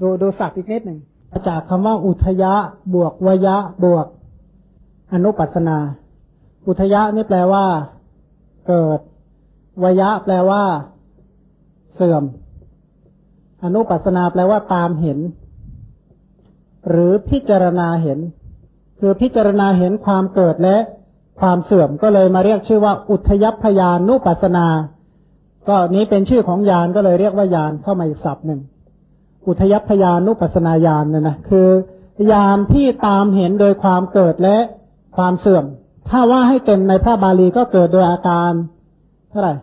ดูดูศัพท์อีกนิดหนึ่งจากคำว่าอุทยะ บวกวยะ บวก อนุปัสนา อุทยะนี่แปลว่า เกิดวยะ แปลว่า เสื่อม อนุปัสนาแปลว่าตามเห็น หรือพิจารณาเห็น คือพิจารณาเห็นความเกิดและความเสื่อมก็เลยมาเรียกชื่อว่า อุทยพยานุปัสนา ก็นี้เป็นชื่อของยานก็เลยเรียกว่ายานเข้ามาอีกศัพท์หนึ่ง อุทยพยานุปัสนาญาณเนี่ยนะคือยานที่ตามเห็นโดยความเกิดและความเสื่อม ถ้าว่าให้เต็มในพระบาลีก็เกิดโดยอาการเท่าไหร่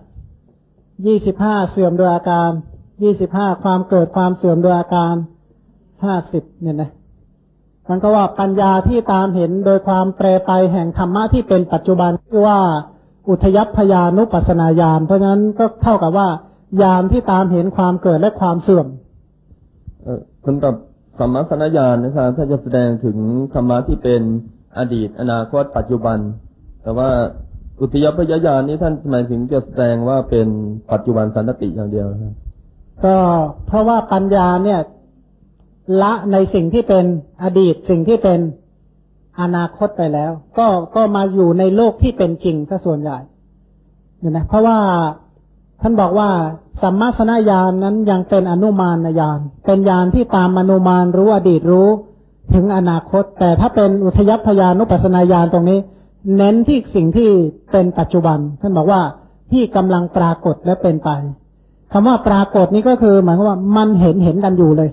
ยี่สิบห้าเสื่อมโดยอาการยี่สิบห้าความเกิดความเสื่อมโดยอาการห้าสิบเนี่ยนะมันก็ว่าปัญญาที่ตามเห็นโดยความแปรไปแห่งธรรมะที่เป็นปัจจุบันคือว่าอุทยพยานุปัสนาญาณเพราะฉะนั้นก็เท่ากับว่าญาณที่ตามเห็นความเกิดและความเสื่อม สำหรับสัมมาสนญาณนะครับถ้าจะแสดงถึงธรรมะที่เป็นอดีต อนาคต ปัจจุบัน แต่ว่าอุทยพยญาณนี้ท่านหมายถึงจะแสดงว่าเป็นปัจจุบันสันติอย่างเดียวครับก็เพราะว่าปัญญาเนี่ย ละในสิ่งที่เป็นอดีตสิ่งที่เป็นอนาคตไปแล้ว ก็ก็มาอยู่ในโลกที่เป็นจริงซะส่วนใหญ่เนี่ยนะเพราะว่า ท่านบอกว่าสัมมาสนญาณนั้นยังเป็นอนุมานญาณ เป็นญาณที่ตามอนุมานรู้อดีตรู้ถึงอนาคต แต่ถ้าเป็นอุทยพยานุปัสนาญาณตรงนี้ เน้นที่สิ่งที่เป็นปัจจุบัน ท่านบอกว่าที่กำลังปรากฏและเป็นไปคำว่าปรากฏนี้ก็คือหมายความว่ามันเห็นเห็นกันอยู่เลย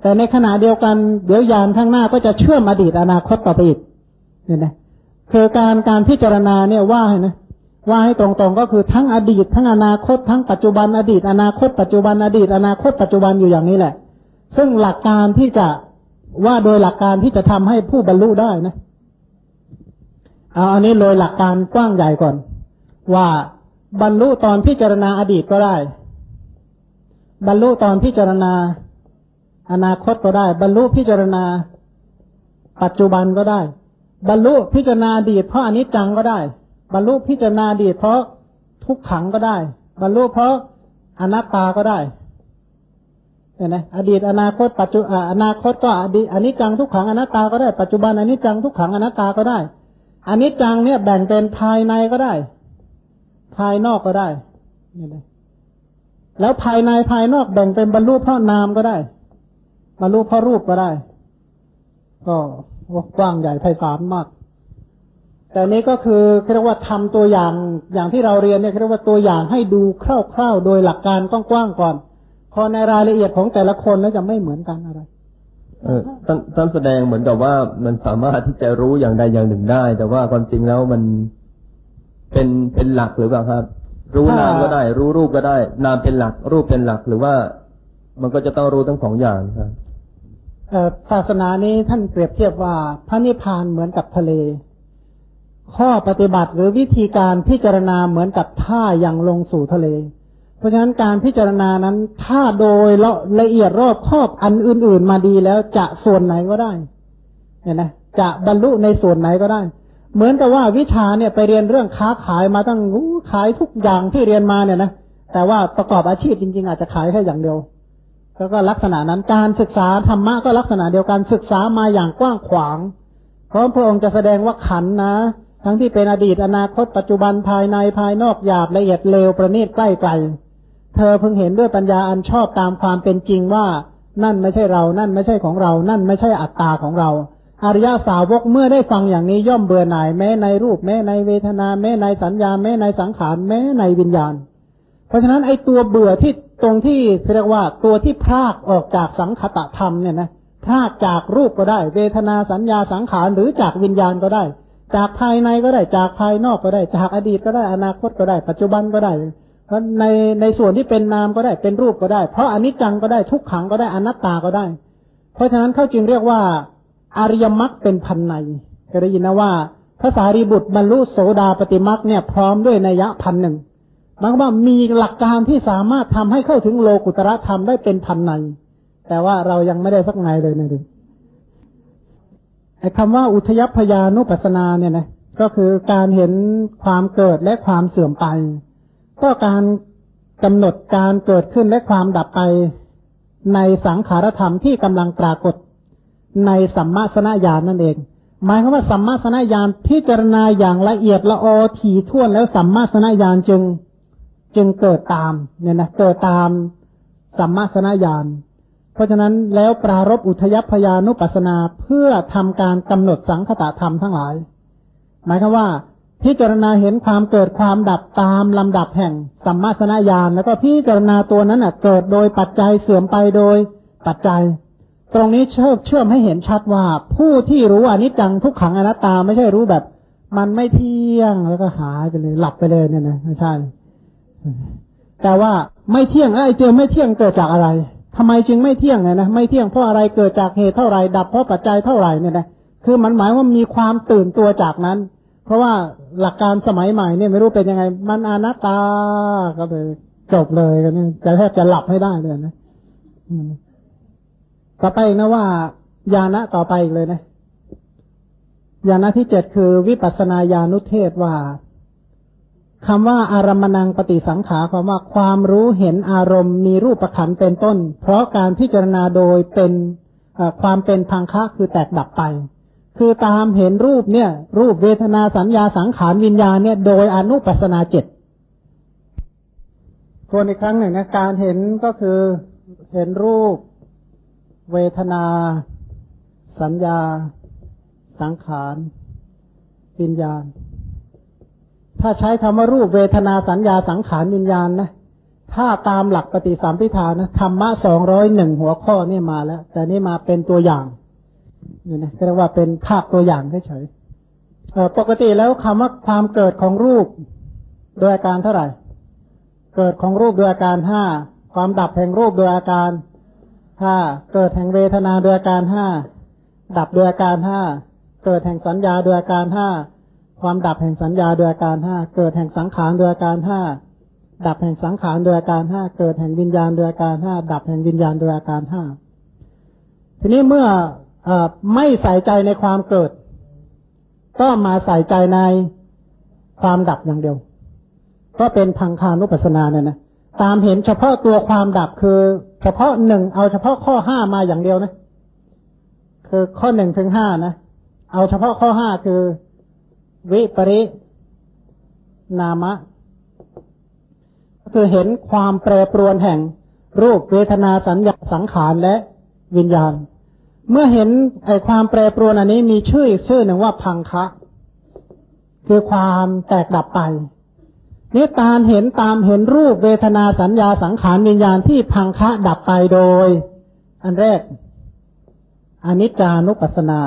แต่ในขณะเดียวกันเดี๋ยวยานข้างหน้าก็จะเชื่อมอดีตอนาคตต่อไปอีกเนี่ยนะคือการการพิจารณาเนี่ยว่านะ ว่าให้ตรงๆก็คือทั้งอดีต ทั้งอนาคตทั้งปัจจุบันอดีต อนาคตปัจจุบันอดีต อนาคตปัจจุบันอยู่อย่างนี้แหละ ซึ่งหลักการที่จะว่าโดยหลักการที่จะทำให้ผู้บรรลุได้นะเอาอันนี้โดยหลักการกว้างใหญ่ก่อน ว่าบรรลุตอนพิจารณาอดีตก็ได้ บรรลุตอนพิจารณา อนาคตก็ได้ บรรลุพิจารณา ปัจจุบันก็ได้ บรรลุพิจารณาอดีตเพราะอนิจจังก็ได้ บรรลุพิจารณาดีเพราะทุกขังก็ได้ บรรลุเพราะอนัตตาก็ได้เห็นไหมอดีตอนาคตปัจจุอนาคตก็อดีตอนิจจังทุกขังอนัตตาก็ได้ปัจจุบันอนิจจังทุกขังอนัตตาก็ได้อนิจจังเนี่ยแบ่งเป็นภายในก็ได้ ภายนอกก็ได้เห็นไหมแล้วภายในภายนอกแบ่งเป็นบรรลุเพราะนามก็ได้ บรรลุเพราะรูปก็ได้ ก็กว้างใหญ่ไพศาลมาก แต่นี้ก็คือเรียกว่าทำตัวอย่างอย่างที่เราเรียนเนี่ยเรียกว่าตัวอย่างให้ดูคร่าวๆโดยหลักการกว้างๆก่อน พอในรายละเอียดของแต่ละคนแล้วจะไม่เหมือนกันอะไรเออท่านท่านแสดงเหมือนกับว่ามันสามารถที่จะรู้อย่างใดอย่างหนึ่งได้ แต่ว่าความจริงแล้วมันเป็นเป็นหลักหรือเปล่าครับ รู้นามก็ได้ รู้รูปก็ได้ นามเป็นหลัก รูปเป็นหลักหรือว่ามันก็จะต้องรู้ทั้งสองอย่างครับศาสนานี้ท่านเปรียบเทียบว่าพระนิพพานเหมือนกับทะเล ข้อปฏิบัติหรือวิธีการพิจารณาเหมือนกับท่าอย่างลงสู่ทะเล เพราะฉะนั้นการพิจารณานั้นถ้าโดยละละเอียดรอบครอบอันอื่น ๆ มาดีแล้วจะส่วนไหนก็ได้เห็นไหมจะบรรลุในส่วนไหนก็ได้ เหมือนกับว่าวิชาเนี่ยไปเรียนเรื่องค้าขายมาตั้งขายทุกอย่างที่เรียนมาเนี่ยนะแต่ว่าประกอบอาชีพจริง ๆ อาจจะขายแค่อย่างเดียวแล้วก็ลักษณะนั้นการศึกษาธรรมะก็ลักษณะเดียวกันศึกษามาอย่างกว้างขวาง เพราะพระองค์จะแสดงว่าขันนะ ทั้งที่เป็นอดีตอนาคตปัจจุบันภายในภายนอกหยาบละเอียดเลวประณีตใกล้ไกล เธอเพิ่งเห็นด้วยปัญญาอันชอบตามความเป็นจริงว่า นั่นไม่ใช่เรา นั่นไม่ใช่ของเรา นั่นไม่ใช่อัตตาของเรา อริยสาวกเมื่อได้ฟังอย่างนี้ย่อมเบื่อหน่ายแม้ในรูปแม้ในเวทนาแม้ในสัญญาแม้ในสังขารแม้ในวิญญาณ เพราะฉะนั้นไอ้ตัวเบื่อที่ตรงที่เรียกว่าตัวที่พรากออกจากสังคตะธรรมเนี่ยนะพรากจากรูปก็ได้ เวทนาสัญญาสังขารหรือจากวิญญาณก็ได้ จากภายในก็ได้จากภายนอกก็ได้จากอดีตก็ได้อนาคตก็ได้ ปัจจุบันก็ได้เพราะในในส่วนที่เป็นนามก็ได้เป็นรูปก็ได้ เพราะอนิจจังก็ได้ทุกขังก็ได้อนัตตาก็ได้ เพราะฉะนั้นเขาจึงเรียกว่าอริยมรรคเป็นพันในก็ได้ยินนะว่าพระสารีบุตรบรรลุโสดาปฏิมรรคเนี่ยพร้อมด้วยนัยยะพันหนึ่งหมายว่ามีหลักการที่สามารถทำให้เข้าถึงโลกุตระธรรมได้เป็นพันในแต่ว่าเรายังไม่ได้สักไงเลยนะดิ ไอ้คำว่าอุทยพยานุปัสนาเนี่ยนะก็คือการเห็นความเกิดและความเสื่อมไป ก็การกำหนดการเกิดขึ้นและความดับไป ในสังขารธรรมที่กำลังปรากฏ ในสัมมาสนญาณนั่นเอง หมายความว่าสัมมาสนญาณพิจารณาอย่างละเอียดละออถี่ถ้วนแล้วสัมมาสนญาณจึงจึงเกิดตามเนี่ยนะเกิดตามสัมมาสนญาณ เพราะฉะนั้นแล้วปรารบอุทยพยานุปัสนาเพื่อทำการกำหนดสังคตธรรมทั้งหลาย หมายความว่า พิจารณาเห็นความเกิดความดับตามลำดับแห่งสัมมาสนญาณแล้วก็พิจารณาตัวนั้นอะเกิดโดยปัจจัยเสื่อมไปโดยปัจจัย ตรงนี้เชื่อเชื่อมให้เห็นชัดว่าผู้ที่รู้อนิจจังทุกขังอนัตตาไม่ใช่รู้แบบ มันไม่เที่ยงแล้วก็หายไปเลยหลับไปเลยเนี่ยนะไม่ใช่ แต่ว่าไม่เที่ยงไอ้เตียไม่เที่ยงเกิดจากอะไร ทำไมจึงไม่เที่ยงเนี่ยนะไม่เที่ยงเพราะอะไรเกิดจากเหตุเท่าไหร่ดับเพราะปัจจัยเท่าไหร่เนี่ยนะคือมันหมายว่ามีความตื่นตัวจากนั้น เพราะว่าหลักการสมัยใหม่เนี่ยไม่รู้เป็นยังไง มันอนัตตาก็เลยจบเลยกันนี่จะแทบจะหลับให้ได้เลยนะต่อไปนะว่าญาณะต่อไปอีกเลยนะญาณะที่เจ็ดคือวิปัสนาญาณุเทศว่า คำว่าอารมณังปฏิสังขาความว่าความรู้เห็นอารมณ์มีรูปประขันเป็นต้น เพราะการพิจารณาโดยเป็นความเป็นพังคะคือแตกดับไป คือตามเห็นรูปเนี่ย รูปเวทนาสัญญาสังขารวิญญาณเนี่ยโดยอนุปัสนาเจ็ดทวนอีกครั้งหนึ่งนะการเห็นก็คือเห็นรูป เวทนา สัญญา สังขารวิญญาณ ถ้าใช้คำว่ารูปเวทนาสัญญาสังขารวิญญาณนะ ถ้าตามหลักปฏิสัมพิธานะธรรมะสองร้อยหนึ่งหัวข้อนี่มาแล้ว แต่นี่มาเป็นตัวอย่างนี่นะเรียกว่าเป็นภาพตัวอย่างเฉยปกติแล้วคำว่าความเกิดของรูปโดยอาการเท่าไหร่ เกิดของรูปโดยอาการห้า ความดับแห่งรูปโดยอาการห้า เกิดแห่งเวทนาโดยอาการห้า ดับโดยอาการห้า เกิดแห่งสัญญาโดยอาการห้า ความดับแห่งสัญญาโดยอาการห้าเกิดแห่งสังขารโดยอาการห้าดับแห่งสังขารโดยอาการห้าเกิดแห่งวิญญาณโดยอาการห้าดับแห่งวิญญาณโดยอาการห้าทีนี้เมื่ออไม่ใส่ใจในความเกิด ก็มาใส่ใจในความดับอย่างเดียว ก็เป็นพังคานุปัสสนาเนี่ยนะตามเห็นเฉพาะตัวความดับคือ เฉพาะหนึ่งเอาเฉพาะข้อห้ามาอย่างเดียวนะ คือข้อหนึ่งถึงห้านะเอาเฉพาะข้อห้าคือ วิปรินามะ ก็คือเห็นความแปรปรวนแห่ง รูปเวทนาสัญญาสังขารและวิญญาณ เมื่อเห็นไอความแปรปรวนอันนี้มีชื่อชื่อหนึ่งว่าพังคะ คือความแตกดับไปนี่ตามเห็นตามเห็นรูปเวทนาสัญญาสังขารวิญญาณที่พังคะดับไปโดย อันแรกอนิจจานุปัสสนา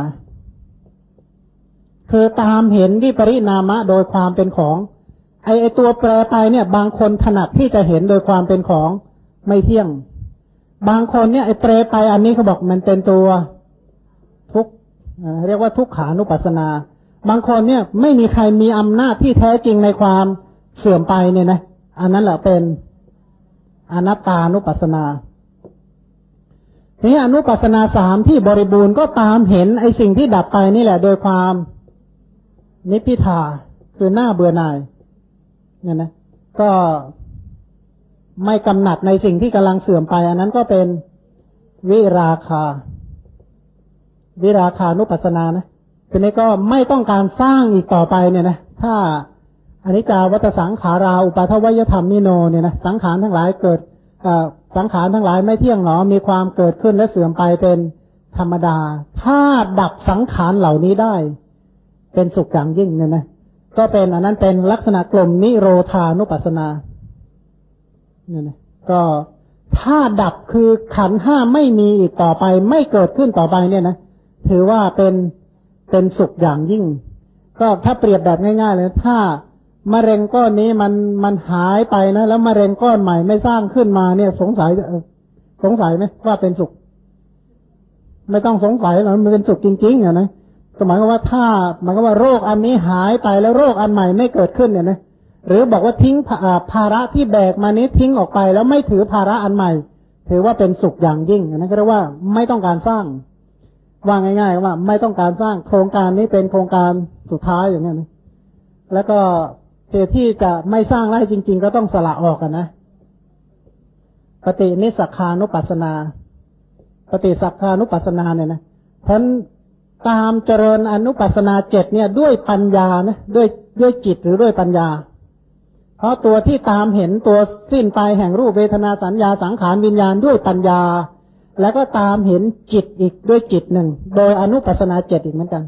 คือตามเห็นวิปริณามะโดยความเป็นของไอไอตัวแปรไปเนี่ย บางคนถนัดที่จะเห็นโดยความเป็นของไม่เที่ยง บางคนเนี่ยไอแปรไปอันนี้เขาบอกมันเป็นตัวทุกเรียกว่าทุกขานุปัสนา บางคนเนี่ยไม่มีใครมีอำนาจที่แท้จริงในความเสื่อมไปเนี่ยนะอันนั้นแหละเป็นอนัตตานุปัสนาทีนี้อนุปัสนาสามที่บริบูรณ์ก็ตามเห็นไอสิ่งที่ดับไปนี่แหละ โดยความ นิพิทาคือหน้าเบื่อหน่ายเนี่ยนะก็ไม่กำหนัดในสิ่งที่กำลังเสื่อมไป อันนั้นก็เป็นวิราคา วิราคานุปัสสนานะทีนี้ก็ไม่ต้องการสร้างอีกต่อไปเนี่ยนะถ้าอนิจจาวัตสังขาราอุปาทวยธรรมมิโนเนี่ยนะสังขารทั้งหลายเกิดสังขารทั้งหลายไม่เที่ยงหนอมีความเกิดขึ้นและเสื่อมไปเป็นธรรมดา ถ้าดับสังขารเหล่านี้ได้ เป็นสุขอย่างยิ่งเนี่ยนะก็เป็นอันนั้นเป็นลักษณะกลมนิโรธานุปัสนาเนี่ยนะก็ถ้าดับคือขันห้าไม่มีอีกต่อไป ไม่เกิดขึ้นต่อไปเนี่ยนะถือว่าเป็นเป็นสุขอย่างยิ่ง ก็ถ้าเปรียบแบบง่ายๆเลยถ้ามะเร็งก้อนนี้มันมันหายไปนะแล้วมะเร็งก้อนใหม่ไม่สร้างขึ้นมาเนี่ย สงสัยสงสัยไหมว่าเป็นสุข ไม่ต้องสงสัยหรอกมันเป็นสุขจริงๆอะนะ ก็หมายว่าถ้าหมายความว่าโรคอันนี้หายไปแล้วโรคอันใหม่ไม่เกิดขึ้นเนี่ยนะหรือบอกว่าทิ้งภาระที่แบกมานี้ทิ้งออกไปแล้วไม่ถือภาระอันใหม่ ถือว่าเป็นสุขอย่างยิ่งนั่นก็เรียกว่าไม่ต้องการสร้าง ว่าง่ายๆว่าไม่ต้องการสร้างโครงการนี้เป็นโครงการสุดท้ายอย่างนี้นะแล้วก็เหตุที่จะไม่สร้างได้จริง ๆ ก็ต้องสละออกกันนะปฏินิสขานุปัสนา ปฏิสักขานุปัสสนาเนี่ยนะเพราะ ตามเจริญอนุปัสนาเจ็ดเนี่ยด้วยปัญญานะด้วยด้วยจิตหรือด้วยปัญญา เพราะตัวที่ตามเห็นตัวสิ้นไปแห่งรูปเวทนาสัญญาสังขารวิญญาณด้วยปัญญา แล้วก็ตามเห็นจิตอีกด้วยจิตหนึ่ง โดยอนุปัสนาเจ็ดอีกเหมือนกัน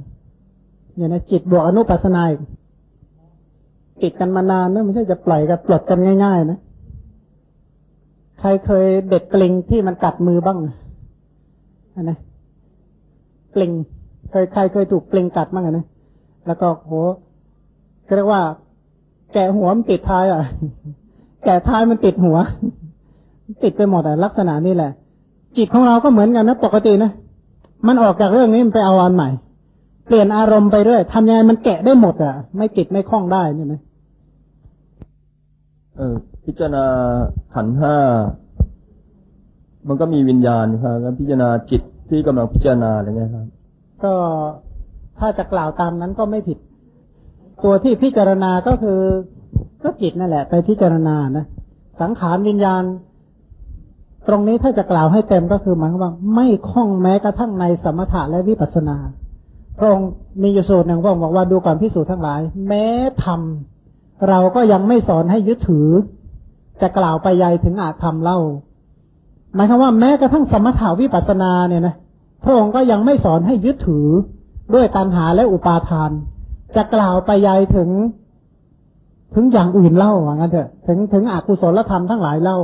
เนี่ยนะจิตบวกอนุปัสนาอีกติดกันมานานนะไม่ใช่จะปล่อยกับปลดกันง่ายๆนะใครเคยเด็ดปลิงที่มันกัดมือบ้างนะปลิง เคยใครเคยถูกปลิงกัดบ้างนะแล้วก็โหเรียกว่า แกะหัวมันติดท้ายอะ แกะท้ายมันติดหัว ติดไปหมดอะ ลักษณะนี้แหละ จิตของเราก็เหมือนกันนะปกตินะมันออกจากเรื่องนี้มันไปเอาอันใหม่ เปลี่ยนอารมณ์ไปเรื่อยทำยังไงมันแกะได้หมดอะ ไม่ติดไม่คล้องได้นี่นะเออพิจารณาขันห้ามันก็มีวิญญาณครับ แล้วพิจารณาจิตที่กำลังพิจารณาอะไรเงี้ยครับ ก็ถ้าจะกล่าวตามนั้นก็ไม่ผิด ตัวที่พิจารณาก็คือก็จิตนั่นแหละ ไปพิจารณานะสังขารวิญญาณ ตรงนี้ถ้าจะกล่าวให้เต็มก็คือหมายความว่า ไม่คล้องแม้กระทั่งในสมถะและวิปัสสนาพระองค์มีอยู่สูตรหนึ่งพระองค์บอกว่าดูก่อนพิสูจน์ทั้งหลาย แม้ทำเราก็ยังไม่สอนให้ยึดถือ จะกล่าวไปยัยถึงอาจทำเล่า หมายความว่าแม้กระทั่งสมถาวิปัสสนาเนี่ยนะ พระองค์ก็ยังไม่สอนให้ยึดถือด้วยตัณหาและอุปาทาน จะกล่าวไปยัยถึง ถึงอย่างอื่นเล่าว่างั้นเถอะ ถึงถึงอกุศลธรรมทั้งหลายเล่า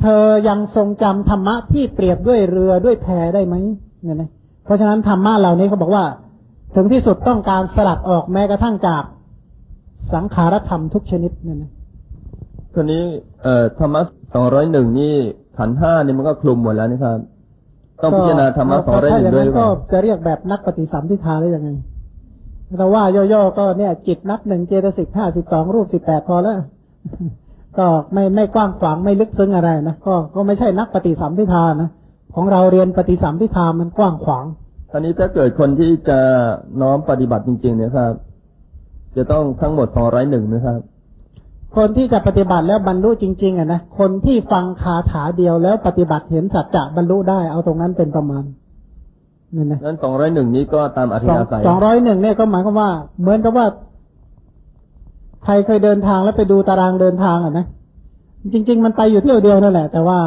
เธอยังทรงจำธรรมะที่เปรียบด้วยเรือด้วยแพได้ไหมเนี่ยนะเพราะฉะนั้นธรรมะเหล่านี้เขาบอกว่า ถึงที่สุดต้องการสลัดออกแม้กระทั่งจากสังขารธรรมทุกชนิดเนี่ยนะคนนี้เอ่อธรรมะสองร้อยหนึ่งนี่ขันห้านี่มันก็คลุมหมดแล้วนี่ครับ ต้องพิจารณาธรรมะสองร้อยหนึ่งด้วยก็จะเรียกแบบนักปฏิสัมพิทาได้ยังไงแต่ว่าย่อๆก็เนี่ย จิตนับหนึ่งเจตสิกห้าสิบสองรูปสิบแปดพอแล้วก็ไม่ไม่กว้างขวางไม่ลึกซึ้งอะไรนะก็ก็ไม่ใช่นักปฏิสัมพิทานะของเราเรียนปฏิสัมพิทามันกว้างขวางตอนนี้ถ้าเกิดคนที่จะน้อมปฏิบัติจริง ๆ เนี่ยครับ จะต้องทั้งหมดสองร้อยหนึ่งนะครับ คนที่จะปฏิบัติแล้วบรรลุจริง ๆอะนะคนที่ฟังคาถาเดียวแล้วปฏิบัติเห็นสัจจะบรรลุได้เอาตรงนั้นเป็นประมาณนี่นะนั้นสองร้อยหนึ่งนี้ก็ตามอธิยาศัยสองร้อยหนึ่งเนี่ยก็หมายความว่า เหมือนกับว่า ใครเคยเดินทางแล้วไปดูตารางเดินทางอะนะจริง ๆ มันไปอยู่เที่ยวเดียวนั่นแหละ แต่ว่า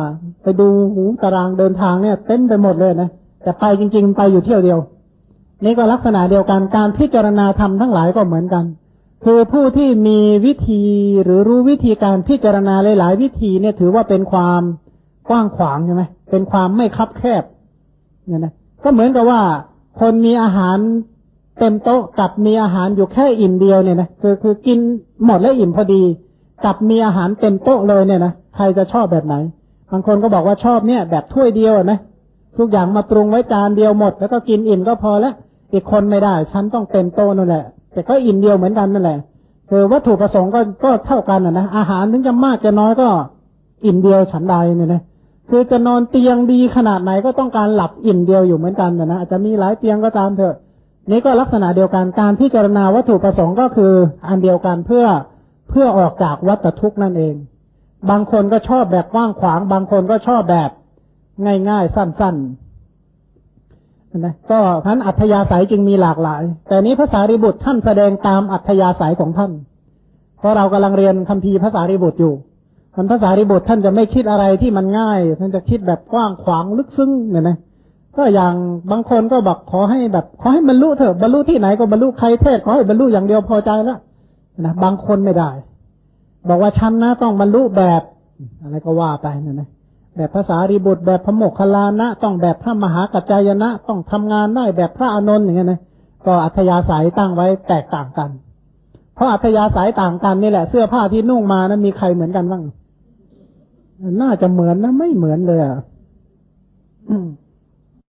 ไปดูหูตารางเดินทางเนี่ยเต็มไปหมดเลยนะแต่ไปจริง ๆ ไปอยู่เที่ยวเดียว นี่ก็ลักษณะเดียวกันการพิจารณาธรรมทั้งหลายก็เหมือนกัน คือผู้ที่มีวิธีหรือรู้วิธีการพิจารณาหลายๆวิธีเนี่ยถือว่าเป็นความกว้างขวางใช่ไหมเป็นความไม่คับแคบเนี่ยนะก็เหมือนกับว่า คนมีอาหารเต็มโต๊ะกับมีอาหารอยู่แค่อิ่มเดียวเนี่ยนะคือคือกินหมดแล้วอิ่มพอดี กับมีอาหารเต็มโต๊ะเลยเนี่ยนะใครจะชอบแบบไหนบางคนก็บอกว่าชอบเนี่ย แบบถ้วยเดียวนะทุกอย่างมาปรุงไว้จานเดียวหมด แล้วก็กินอิ่มก็พอแล้วอีกคนไม่ได้ ฉันต้องเต็มโต๊ะนั่นแหละ แต่ก็อิ่มเดียวเหมือนกันนั่นแหละคือวัตถุประสงค์ก็ก็เท่ากันนะนะอาหารถึงจะมากจะน้อยก็อิ่มเดียวฉันใดเนี่ยนะคือจะนอนเตียงดีขนาดไหนก็ต้องการหลับอิ่มเดียวอยู่เหมือนกันนะนะอาจจะมีหลายเตียงก็ตามเถอะ นี่ก็ลักษณะเดียวกันการพิจารณาวัตถุประสงค์ก็คืออันเดียวกันเพื่อเพื่อออกจากวัฏทุกข์นั่นเอง บางคนก็ชอบแบบว่างขวาง บางคนก็ชอบแบบง่ายๆ สั้นๆ นะก็ท่านอัธยาศัยจึงมีหลากหลาย แต่นี้ภาษาริบุตรท่านแสดงตามอัธยาศัยของท่าน เพราะเรากำลังเรียนคัมภีร์ภาษาริบุตรอยู่มันภาษาริบุตรท่านจะไม่คิดอะไรที่มันง่าย ท่านจะคิดแบบกว้างขวางลึกซึ้งเนี่ยนะก็อย่างบางคนก็บอกขอให้แบบขอให้บรรลุเถอะบรรลุที่ไหนก็บรรลุใครเทศขอให้บรรลุอย่างเดียวพอใจแล้วนะบางคนไม่ได้ บอกว่าฉันนะต้องบรรลุแบบ อะไรก็ว่าไปนะนะ แบบภาษารีบุตรแบบพระโมกขลานะ ต้องแบบพระมหากัจจายนะ ต้องทำงานได้แบบพระอานนท์อย่างเงี้ยนะก็อัธยาศัยตั้งไว้แตกต่างกัน เพราะอัธยาศัยต่างกันนี่แหละเสื้อผ้าที่นุ่งมานะั้นมีใครเหมือนกันบ้าง น่าจะเหมือนนะไม่เหมือนเลยอะ